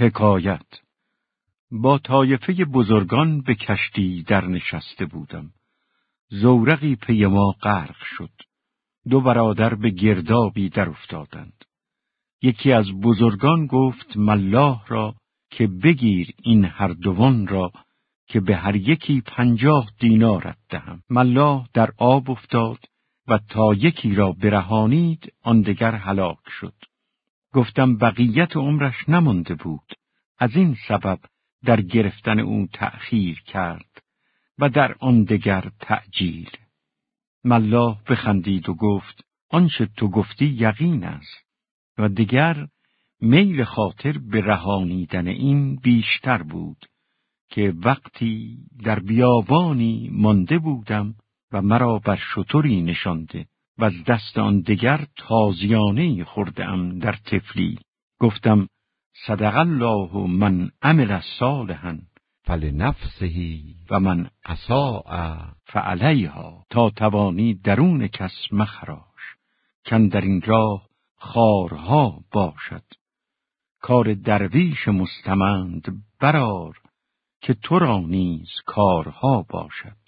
حکایت با طایفه بزرگان به کشتی در نشسته بودم. زورقی پی ما غرق شد. دو برادر به گردابی در افتادند. یکی از بزرگان گفت ملاح را که بگیر این هر دوان را که به هر یکی پنجاه دینارت دهم. ملاح در آب افتاد و تا یکی را برهانید آن دگر هلاک شد. گفتم بقیت عمرش نمانده بود. از این سبب در گرفتن او تأخیر کرد و در آن دگر تعجیل. ملاح بخندید و گفت آنچه تو گفتی یقین است و دیگر میل خاطر به رهانیدن این بیشتر بود که وقتی در بیابانی مانده بودم و مرا بر شطوری نشانده و از دست آن دگر تازیانه خوردم در تفلی گفتم صدق الله من عمل صالحا. فلنفسه و من اساء. فعلیها تا توانی درون کس مخراش. کن در این راه خارها باشد. کار درویش مستمند برار که تو را نیز کارها باشد.